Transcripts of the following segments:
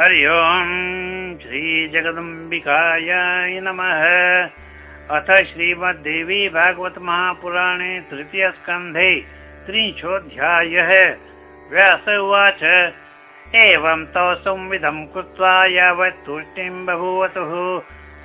हरि ओम् श्रीजगदम्बिकायै नमः। अथ श्रीमद्देवी भागवत महापुराणे तृतीयस्कन्धे त्रिंशोऽध्यायः। व्यास उवाच। एवं तौ संविधं कृत्वा यावत् तुष्टिं बभूवतुः।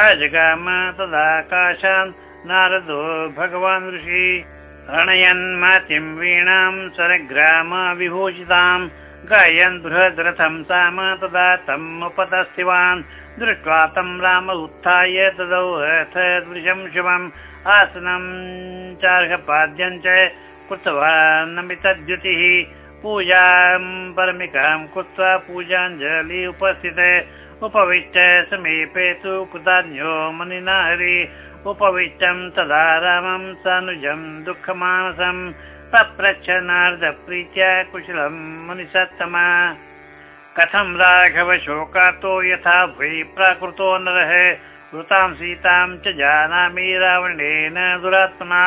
अजगाम तदाकाशान् नारदो भगवान् ऋषि। प्रणयन् मातिं वीणां सरग्राम विभूषिताम् गायन् बृहद्रथं साम तदा उपतस्थिवान् दृष्ट्वा तं राम उत्थाय शुभम्। आसनं चार्घपाद्यं च कृतवान्नमितद्युतिः पूजां परमिकां कृत्वा पूजाञ्जलि उपस्थित। उपविष्ट समीपे तु कृतान्यो मनिना हरि उपविष्टं तदा रामं सानुजं दुःखमानसम् तप्रच्छनार्धप्रीत्या कुशलं मुनिसत्तमा। कथं राघव शोकातो यथा भुयि प्राकृतो नरः वृतां सीतां च जानामि रावणेन दुरात्मना।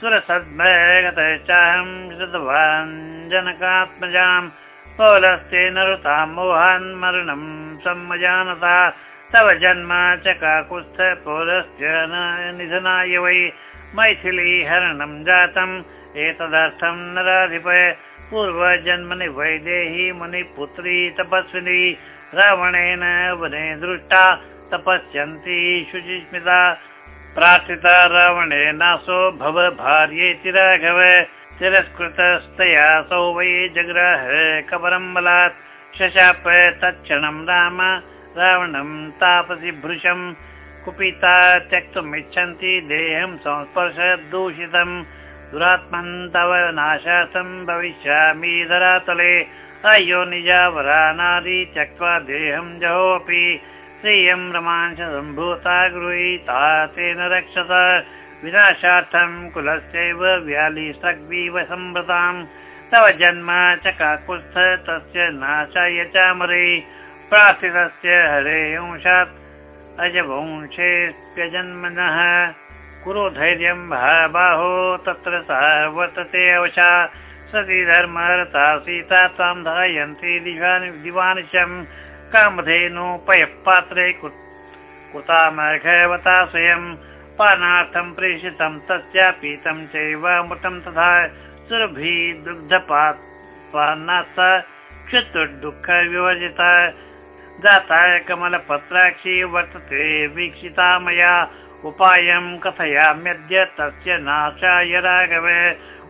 सुरसद्भयगतश्चाहं श्रुतवान् जनकात्मजां ऋतां मोहान् मरणं सम्मजानता। तव जन्म च काकुत्स्थ पौलस्य निधनाय वै मैथिली हरणं जातम् एतदर्थं नराधिप पूर्वजन्मनि वैदेही मुनिपुत्री तपस्विनी रावणेन वने दृष्टा तपस्यन्ती शुचिस्मिता प्रार्थिता रावणेनासो भव भार्येति राघव तिरस्कृतस्तया सौ वै जग्राह कबरं बलात् शशाप तत्क्षणं राम रावणं तापसि भृशं कुपिता त्यक्तुमिच्छन्ति देहं संस्पर्श दूषितम् दुरात्मन् तव नाशासं भविष्यामि धरातले। अयो निजावरानादि त्यक्त्वा देहं जहोऽपि। श्रियं रमांश सम्भूता गृहीता तेन रक्षत। विनाशार्थं कुलस्यैव व्यालिसग्वीव सम्भृतां तव जन्म च काकुत्स्थ तस्य नाशाय चामरे। प्रार्थितस्य हरे अंशात् अजवंशेऽप्यजन्मनः कुरु धैर्यं बाहो तत्र सा वर्तते अवशा सती धर्मरता सीता तां धायन्ति दिवानिशं कामधेनुपयः पात्रे कृतामघवता स्वयं। पानार्थं प्रेषितं तस्या पीतं चैव मृतं तथा सुरभि दुग्धपात् क्षुतुर्दुःख विवर्जिता जाता कमलपत्राक्षी वर्तते वीक्षिता मया उपायं कथयाम्यद्य तस्य नाशाय राघव।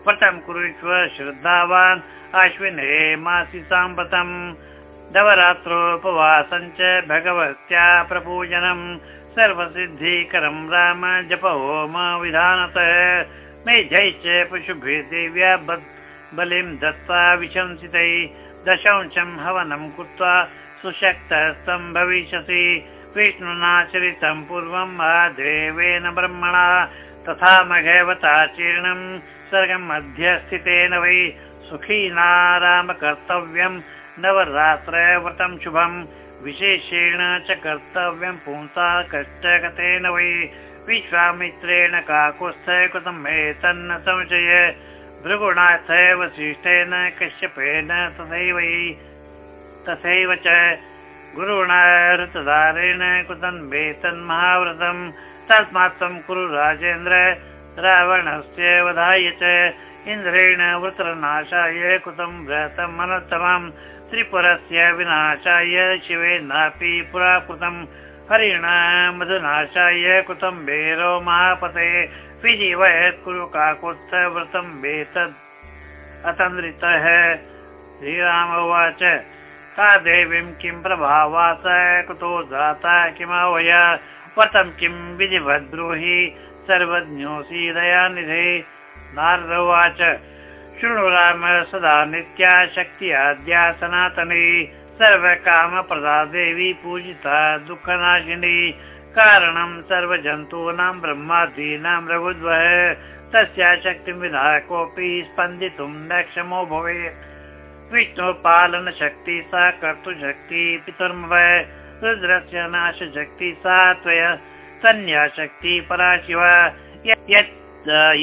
व्रतं कुरुष्व श्रद्धावान् अश्विने मासि नवरात्रोपवासं च भगवत्या प्रपूजनं। सर्वसिद्धिकरं राम जप होम विधानतः। मेझैश्च पशुभिः देव्या बलिं दत्त्वा विशंसितै। दशंशं हवनं कृत्वा सुशक्तः भविष्यसि विष्णुना चरितं पूर्वं महादेवेन ब्रह्मणा तथा मघवता चीर्णं स्वर्गं मध्ये स्थितेन वै सुखीनारामकर्तव्यं नवरात्रव्रतं शुभं विशेषेण च कर्तव्यं पुंसा कष्टगतेन वै विश्वामित्रेण काकुत्स्थ कृतम् एतन्न संशय भृगुणाथ वसिष्ठेन कश्यपेन तथैव तथैव च गुरुणा ऋतधारेण कृतं वेतन्महाव्रतं तस्मात् तं कुरु राजेन्द्र रावणस्य वधाय च इन्द्रेण वृत्रनाशाय कृतं व्रतम् अनर्थमं त्रिपुरस्य विनाशाय शिवेनापि पुरा कृतं हरिणा मधुनाशाय कृतं भेरो महापते विजीवयत् कुरु काकुत्थ व्रतं वेतद् अतन्द्रितः श्रीराम उवाच देवीं किं प्रभावास कुतो जाता किमावय? व्रतं किं विधिवद्ब्रूहि दयानिधे नारद उवाच शृणु राम सदा नित्या शक्त्याद्या सनातनी। सर्वकामप्रदा देवी पूजिता दुःखनाशिनी। कारणं सर्वजन्तूनां ब्रह्मादीनां रघुद्वः। तस्या शक्तिं विना कोऽपि स्पन्दितुं न क्षमो भवेत् विष्णुपालनशक्ति सा कर्तुशक्ति पितुर्मय रुद्रस्य नाशशक्ति सा त्वया। संन्याशक्ति पराशिव।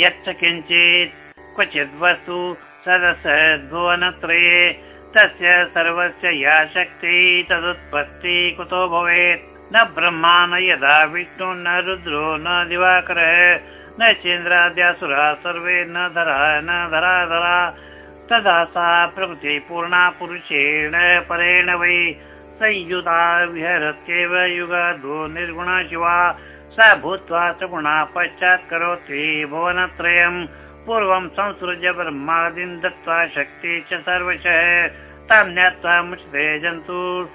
यच्च किञ्चित्। क्वचिद् वस्तु सदसद्भुवनत्रये तस्य सर्वस्य या शक्तिः तदुत्पत्ति कुतो भवेत्। न ब्रह्मा न यदा विष्णु न रुद्रो न दिवाकरः। न चेन्द्राद्यासुरा सर्वे न धरा न धराधरा तदा सा प्रकृति पूर्णा पुरुषेण परेण वै संयुता विहरत्येव युगादो निर्गुणा शिवा। सा भूत्वा सगुणा पश्चात् करोति भुवनत्रयम् पूर्वं संसृज्य ब्रह्मादीन् दत्त्वा शक्ति च सर्वशः। तां ज्ञात्वा मुच्यते जन्तु।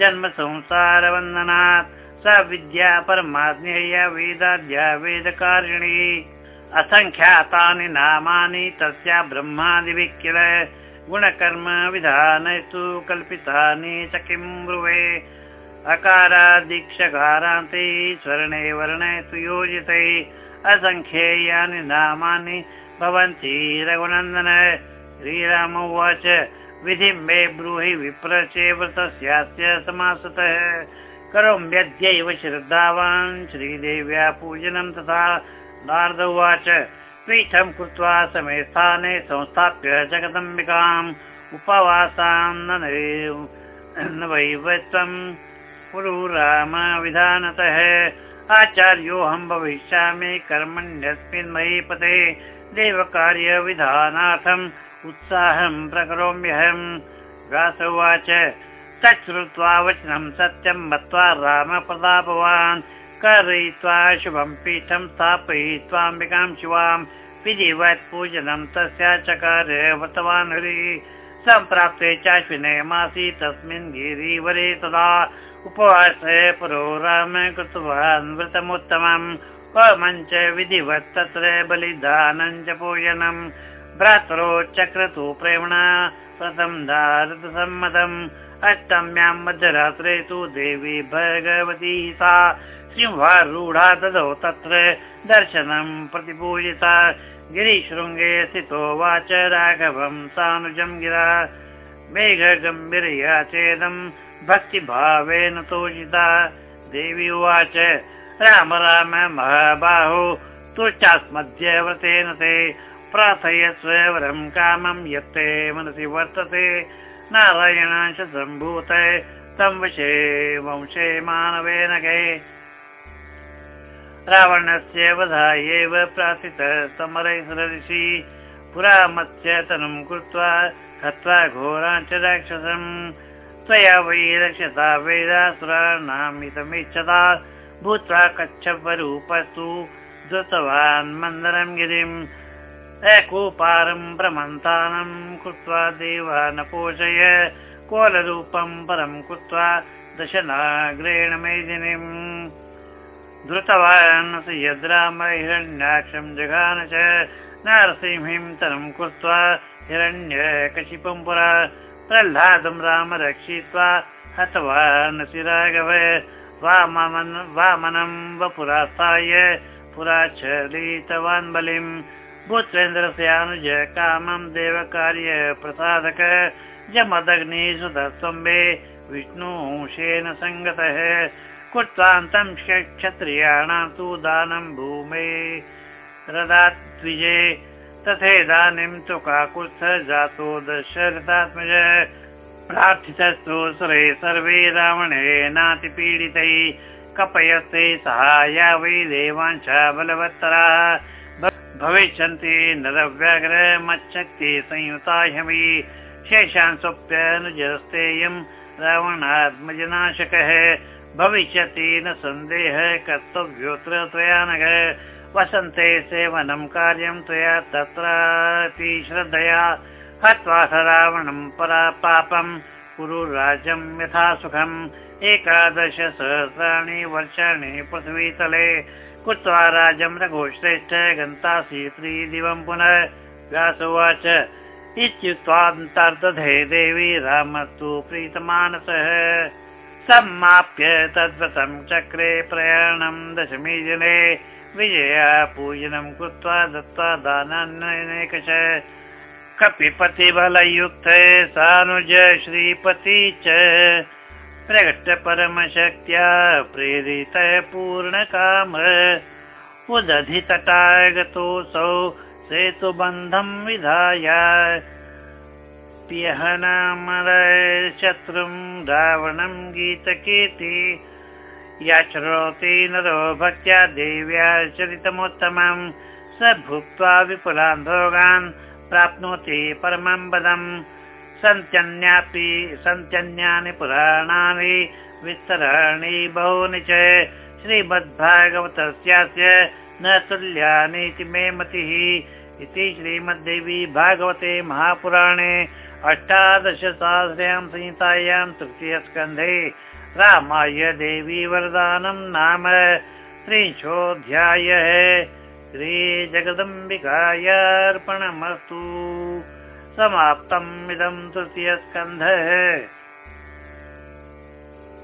जन्म संसारवन्दनात्। सा विद्या परमाज्ञेया वेदाद्या वेदकारिणी असङ्ख्यातानि नामानि तस्या ब्रह्मादिभिः किल गुणकर्म विधानस्तु कल्पितानि च किं ब्रुवे। अकारादीक्षकारान्ते स्वर्णे वर्णे तु योजिते। असङ्ख्येयानि नामानि भवन्ति रघुनन्दन। श्रीराम उवाच विधिं मे ब्रूहि विप्र चेव तस्यास्य समासतः। करोम्यद्यैव श्रद्धावान् श्रीदेव्या पूजनं तथा नारद उवाच पीठं कृत्वा समे स्थाने संस्थाप्य जगदम्बिकाम् त्वं कुरु राम विधानतः। आचार्योऽहं भविष्यामि कर्मण्यस्मिन् महीपते देवकार्यविधानार्थम् उत्साहं प्रकरोम्यहम्। व्यास उवाच तच्छ्रुत्वा वचनं सत्यं मत्वा रामप्रदापवान् कारयित्वा शुभं पीठं स्थापयित्वाम्बिकां शिवां विधिवत् पूजनं तस्या चकार सम्प्राप्ते चाश्विने मासि तस्मिन् गिरिवरे तदा उपवासे पुरो राम कृतवान् व्रतमुत्तमम्। मञ्च विधिवत् तत्र बलिदानं च पूजनम्। भ्रातरो चक्रतु प्रेम्णा प्रथम दारसम्मतम् अष्टम्यां मध्यरात्रे तु देवी भगवती सा सिंहारूढा ददौ तत्र दर्शनं प्रतिपूजिता। गिरिशृङ्गे स्थितो वाच राघवं सानुजं गिरा। मेघगम्भीरया चेदं भक्तिभावेन तोषिता। देवी उवाच राम राम महाबाहो तुष्टास्मद्य व्रतेन ते। प्रार्थयस्व वरं कामं यत्ते मनसि वर्तते। नारायणांश सम्भूत तं वशे वंशे मानवेन गे रावणस्य वधायैव प्रार्थितः समरैषि पुरा मत्स्य तनुं कृत्वा हत्वा घोराञ्च राक्षसम् त्वया वै रक्षता वेदासुराणामितमिच्छता भूत्वा कच्छपरूपस्तु धृतवान् मन्दरं गिरिम्। एकूपारं प्रमन्तानं कृत्वा देवान् पोषय कोलरूपं परं कृत्वा दशनाग्रेण मेदिनीम् धृतवान् यद्रामहिरण्याक्षं जगान च नारसिंहिं कृत्वा हिरण्यकशिपं पुरा प्रह्लादं राम रक्षित्वा हतवान् शिराघव वामनं वपुरास्थाय पुरा चलितवान् बलिम् भूत्रेन्द्रस्यानुज कामं देवकार्य प्रसादक जमदग्नि सुधस्तम्भे विष्णुशेन सङ्गतः कृत्वान्तं क्षत्रियाणां तु दानं भूमे रदाद्विजे तथेदानीं तु काकुत्थ जातो दशरथात्मज प्रार्थितस्तु सुरे सर्वे रावणेनातिपीडितै कपयस्ते सहाया वै देवांश बलवत्तराः। भविष्यन्ति नरव्याघ्र मच्छक्ति संयुता ह्यमि। शेषान् स्वप्यनुजस्तेयं रावणात्मजनाशकः भविष्यति न सन्देह कर्तव्योऽत्र त्वया नग वसन्ते सेवनं कार्यं त्वया तत्रापि श्रद्धया हत्वा रावणं परा पापं कुरु राज्यं यथा सुखम्। एकादश सहस्राणि वर्षाणि पृथ्वीतले कृत्वा राज्यं रघुश्रेष्ठ गन्तासि त्रिदिवं पुनः। व्यास उवाच इत्युक्त्वान्तर्दधे देवी रामस्तु प्रीतमानसः सम्माप्य तद्वतं चक्रे प्रयाणं दशमी जने विजया पूजनं कृत्वा दत्त्वा दानान्यनेकश कपिपतिबलयुक्ते सानुज श्रीपति च। प्रकट परमशक्त्या प्रेरित पूर्णकाम। उदधितटागतोऽसौ सेतुबन्धं विधाय शत्रुं रावणं गीतकीर्ति याचरोति नरो भक्त्या देव्या चरितमुत्तमं स भुक्त्वा विपुलान् भोगान् प्राप्नोति परमं पदम् सन्त्यन्यापि सन्त्यन्यानि पुराणानि विस्तराणि बहूनि च। श्रीमद्भागवतस्यास्य न तुल्यानीति मे मतिः। इति श्रीमद्देवी भागवते महापुराणे अष्टादशसहस्र्यां संहितायां तृतीयस्कन्धे रामाय देवी वरदानं नाम त्रिंशोऽध्यायः श्रीजगदम्बिकायार्पणमस्तु। समाप्तम् इदं तृतीयस्कन्धः